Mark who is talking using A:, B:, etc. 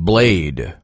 A: blade.